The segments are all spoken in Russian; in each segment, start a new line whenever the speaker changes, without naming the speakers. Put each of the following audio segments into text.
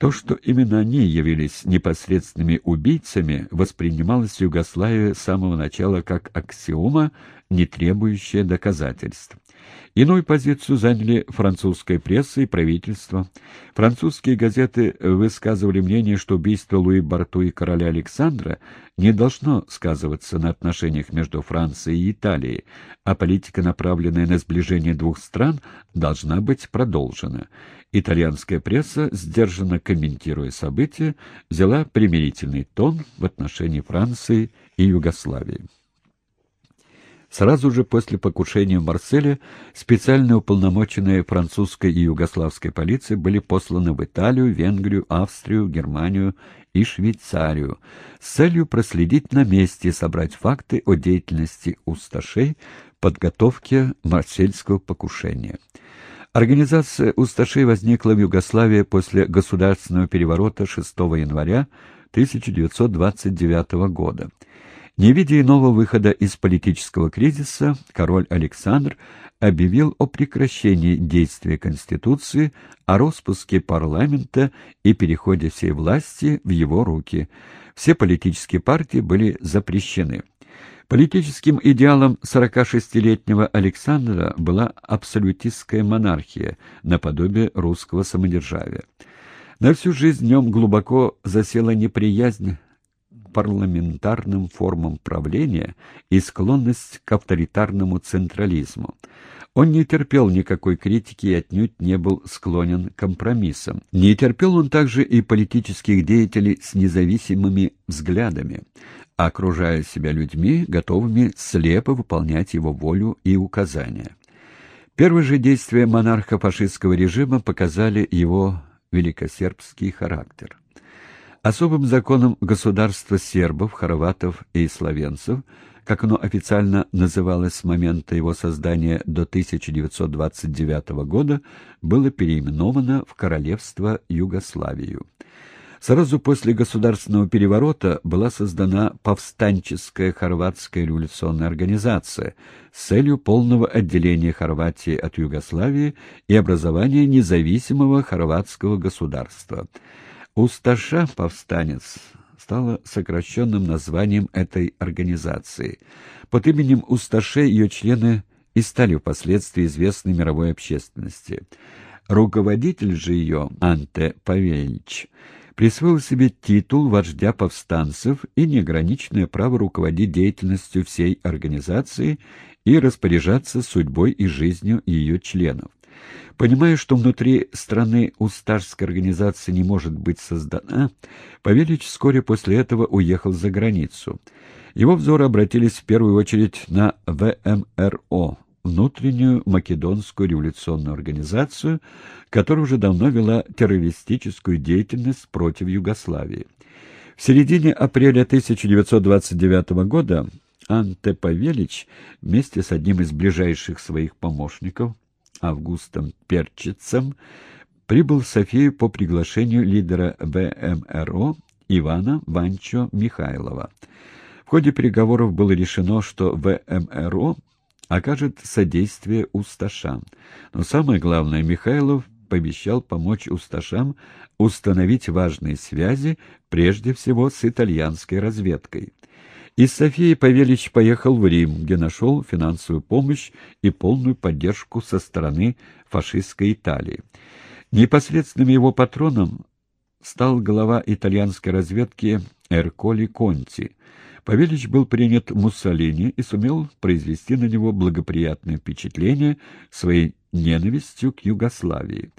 То, что именно они явились непосредственными убийцами, воспринималось в Югославии с самого начала как аксиома, не требующая доказательств. Иную позицию заняли французская пресса и правительство. Французские газеты высказывали мнение, что убийство Луи Барту и короля Александра не должно сказываться на отношениях между Францией и Италией, а политика, направленная на сближение двух стран, должна быть продолжена. Итальянская пресса, сдержанно комментируя события, взяла примирительный тон в отношении Франции и Югославии. Сразу же после покушения в Марселе специально уполномоченные французской и югославской полиции были посланы в Италию, Венгрию, Австрию, Германию и Швейцарию с целью проследить на месте и собрать факты о деятельности усташей подготовке марсельского покушения. Организация усташей возникла в Югославии после государственного переворота 6 января 1929 года. Не видя иного выхода из политического кризиса, король Александр объявил о прекращении действия Конституции, о распуске парламента и переходе всей власти в его руки. Все политические партии были запрещены. Политическим идеалом 46-летнего Александра была абсолютистская монархия, наподобие русского самодержавия. На всю жизнь в нем глубоко засела неприязнь парламентарным формам правления и склонность к авторитарному централизму. Он не терпел никакой критики и отнюдь не был склонен к компромиссам. Не терпел он также и политических деятелей с независимыми взглядами, окружая себя людьми, готовыми слепо выполнять его волю и указания. Первые же действия монарха фашистского режима показали его великосербский характер. Особым законом государства сербов, хорватов и словенцев, как оно официально называлось с момента его создания до 1929 года, было переименовано в Королевство Югославию. Сразу после государственного переворота была создана повстанческая хорватская революционная организация с целью полного отделения Хорватии от Югославии и образования независимого хорватского государства – Усташа повстанец стало сокращенным названием этой организации. Под именем Усташе ее члены и стали впоследствии известны мировой общественности. Руководитель же ее, Анте Павельич, присвоил себе титул вождя повстанцев и неограниченное право руководить деятельностью всей организации и распоряжаться судьбой и жизнью ее членов. Понимая, что внутри страны устарская организация не может быть создана, Павелич вскоре после этого уехал за границу. Его взоры обратились в первую очередь на ВМРО, внутреннюю македонскую революционную организацию, которая уже давно вела террористическую деятельность против Югославии. В середине апреля 1929 года Анте Павелич вместе с одним из ближайших своих помощников, Августом Перчицем прибыл в Софию по приглашению лидера ВМРО Ивана Ванчо Михайлова. В ходе переговоров было решено, что ВМРО окажет содействие усташам. Но самое главное, Михайлов пообещал помочь усташам установить важные связи, прежде всего с итальянской разведкой. Из Софии Павелич поехал в Рим, где нашел финансовую помощь и полную поддержку со стороны фашистской Италии. Непосредственным его патроном стал глава итальянской разведки Эрколи Конти. Павелич был принят Муссолини и сумел произвести на него благоприятное впечатление своей ненавистью к Югославии.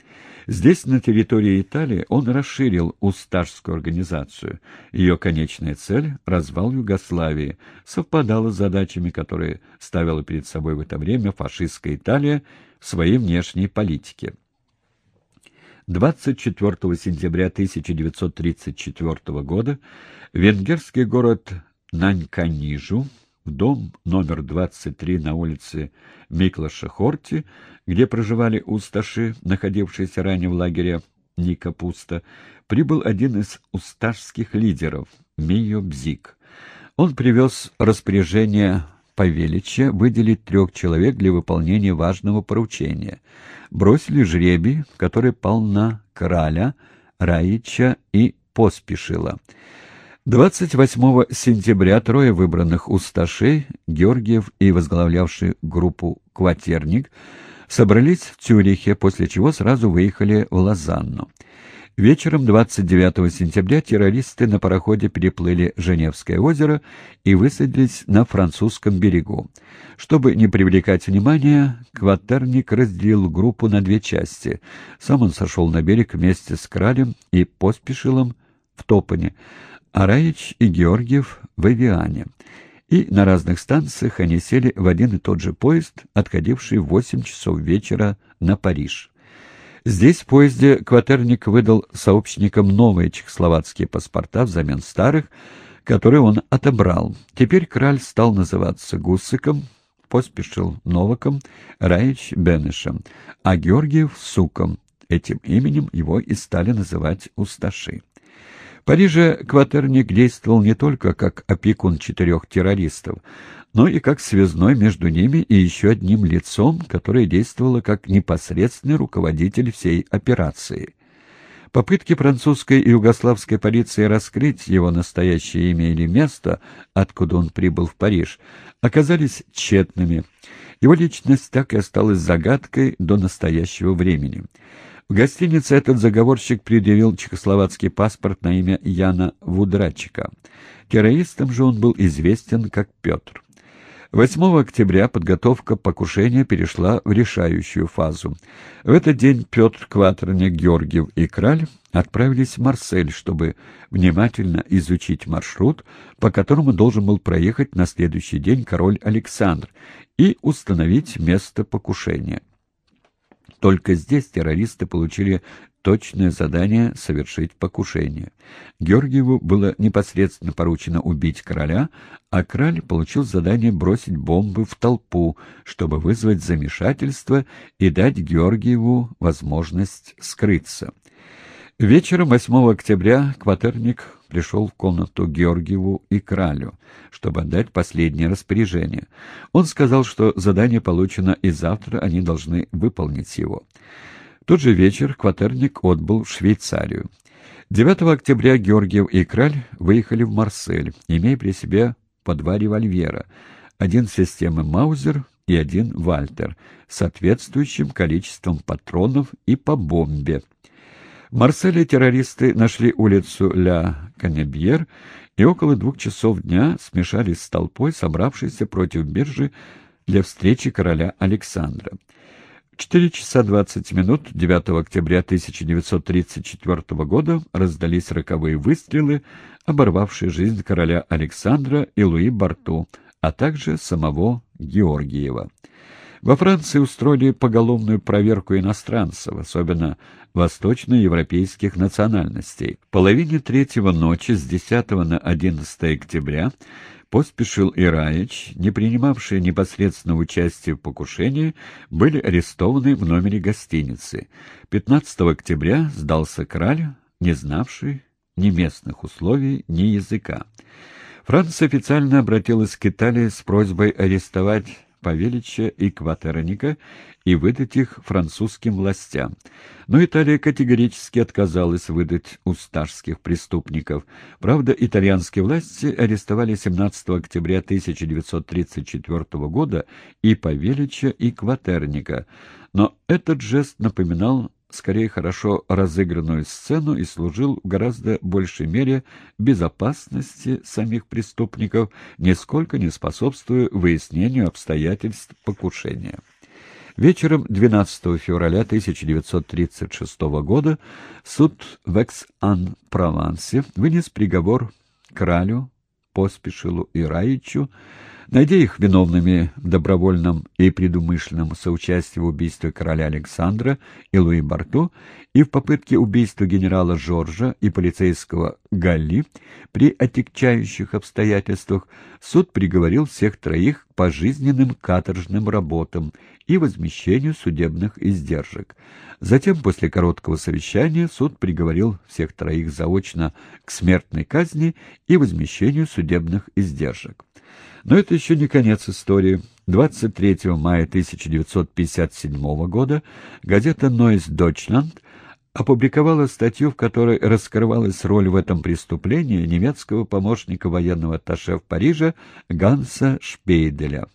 Здесь, на территории Италии, он расширил Усташскую организацию. Ее конечная цель — развал Югославии — совпадала с задачами, которые ставила перед собой в это время фашистская Италия в своей внешней политике. 24 сентября 1934 года венгерский город Наньканижу в дом номер 23 на улице Миклаша Хорти, где проживали усташи, находившиеся ранее в лагере Никапуста, прибыл один из усташских лидеров, Мио Бзик. Он привез распоряжение Павелича выделить трех человек для выполнения важного поручения. Бросили жребий, который пал на Краля, Раича и Поспешила. 28 сентября трое выбранных усташей, Георгиев и возглавлявший группу «Кватерник», собрались в Цюрихе, после чего сразу выехали в Лозанну. Вечером 29 сентября террористы на пароходе переплыли Женевское озеро и высадились на французском берегу. Чтобы не привлекать внимания, Кватерник разделил группу на две части. Сам он сошел на берег вместе с Кралем и Поспешилом в Топане, а Раич и Георгиев в Авиане. И на разных станциях они сели в один и тот же поезд, отходивший в 8 часов вечера на Париж. Здесь в поезде Кватерник выдал сообщникам новые чехословацкие паспорта взамен старых, которые он отобрал. Теперь Краль стал называться Гусыком, поспешил Новаком, Раич Бенешем, а Георгиев — Суком. Этим именем его и стали называть Усташи. Париже Кватерник действовал не только как опекун четырех террористов, но и как связной между ними и еще одним лицом, которое действовало как непосредственный руководитель всей операции. Попытки французской и югославской полиции раскрыть его настоящее имя или место, откуда он прибыл в Париж, оказались тщетными. Его личность так и осталась загадкой до настоящего времени. В гостинице этот заговорщик предъявил чехословацкий паспорт на имя Яна Вудрачика. Террористом же он был известен как Петр. 8 октября подготовка покушения перешла в решающую фазу. В этот день Петр Кватерник, Георгиев и Краль отправились в Марсель, чтобы внимательно изучить маршрут, по которому должен был проехать на следующий день король Александр, и установить место покушения. Только здесь террористы получили точное задание совершить покушение. Георгиеву было непосредственно поручено убить короля, а король получил задание бросить бомбы в толпу, чтобы вызвать замешательство и дать Георгиеву возможность скрыться. Вечером 8 октября Кватерник пришел в комнату Георгиеву и Кралю, чтобы отдать последнее распоряжение. Он сказал, что задание получено, и завтра они должны выполнить его. В тот же вечер Кватерник отбыл в Швейцарию. 9 октября Георгиев и Краль выехали в Марсель, имея при себе по два револьвера, один системы «Маузер» и один «Вальтер», с соответствующим количеством патронов и по бомбе. В Марселе террористы нашли улицу Ля Канебьер и около двух часов дня смешались с толпой, собравшейся против биржи для встречи короля Александра. В 4 часа 20 минут 9 октября 1934 года раздались роковые выстрелы, оборвавшие жизнь короля Александра и Луи Барту, а также самого Георгиева. Во Франции устроили поголовную проверку иностранцев, особенно восточноевропейских национальностей. В половине третьего ночи с 10 на 11 октября Поспешил и Раич, не принимавшие непосредственного участия в покушении, были арестованы в номере гостиницы. 15 октября сдался Краль, не знавший ни местных условий, ни языка. Франция официально обратилась к Италии с просьбой арестовать Павелича и Кватерника и выдать их французским властям. Но Италия категорически отказалась выдать усташских преступников. Правда, итальянские власти арестовали 17 октября 1934 года и Павелича, и Кватерника. Но этот жест напоминал скорее хорошо разыгранную сцену и служил в гораздо большей мере безопасности самих преступников, нисколько не способствуя выяснению обстоятельств покушения. Вечером 12 февраля 1936 года суд в Экс-Ан-Провансе вынес приговор Кралю, Поспешилу и Раичу Найдя их виновными в добровольном и предумышленном соучастии в убийстве короля Александра и Луи Барту и в попытке убийства генерала Жоржа и полицейского Галли, при отягчающих обстоятельствах суд приговорил всех троих к пожизненным каторжным работам и возмещению судебных издержек. Затем, после короткого совещания, суд приговорил всех троих заочно к смертной казни и возмещению судебных издержек. Но это еще не конец истории. 23 мая 1957 года газета «Нойс Дойчланд» опубликовала статью, в которой раскрывалась роль в этом преступлении немецкого помощника военного атташе в Париже Ганса Шпейделя.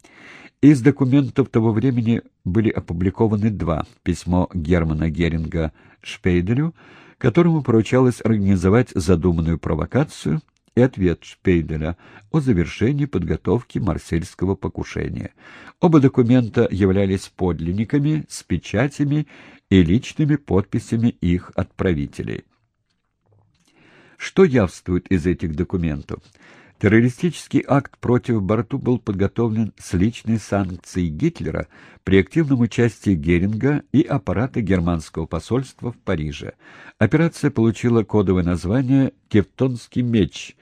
Из документов того времени были опубликованы два. Письмо Германа Геринга Шпейделю, которому поручалось организовать задуманную провокацию, и ответ Шпейделя о завершении подготовки марсельского покушения. Оба документа являлись подлинниками с печатями и личными подписями их отправителей. Что явствует из этих документов? Террористический акт против Борту был подготовлен с личной санкцией Гитлера при активном участии Геринга и аппарата германского посольства в Париже. Операция получила кодовое название «Тевтонский меч».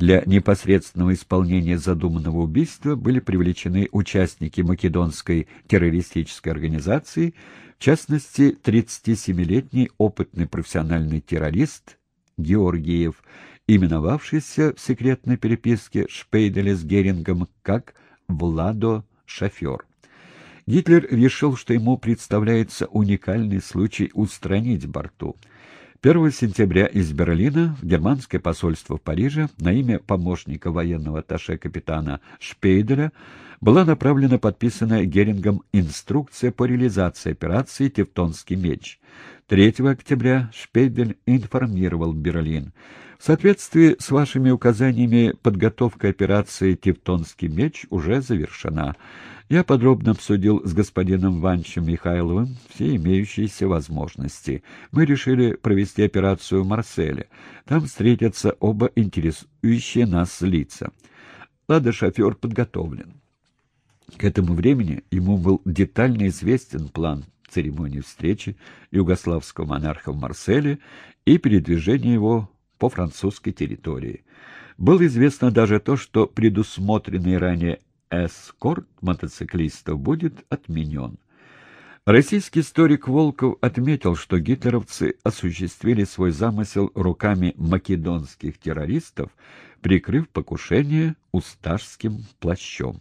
Для непосредственного исполнения задуманного убийства были привлечены участники македонской террористической организации, в частности, 37-летний опытный профессиональный террорист Георгиев – именовавшийся в секретной переписке Шпейделя с Герингом как «Владо Шофер». Гитлер решил, что ему представляется уникальный случай устранить Борту. 1 сентября из Берлина в германское посольство в Париже на имя помощника военного атташе капитана Шпейделя была направлена подписанная Герингом инструкция по реализации операции «Тевтонский меч». 3 октября Шпейдель информировал Берлин. В соответствии с вашими указаниями подготовка операции «Тевтонский меч» уже завершена. Я подробно обсудил с господином Ванчем Михайловым все имеющиеся возможности. Мы решили провести операцию в Марселе. Там встретятся оба интересующие нас лица. Лада шофер подготовлен. К этому времени ему был детально известен план церемонии встречи югославского монарха в Марселе и передвижения его по французской территории. Было известно даже то, что предусмотренный ранее эскорт мотоциклистов будет отменен. Российский историк Волков отметил, что гитлеровцы осуществили свой замысел руками македонских террористов, прикрыв покушение усташским плащом.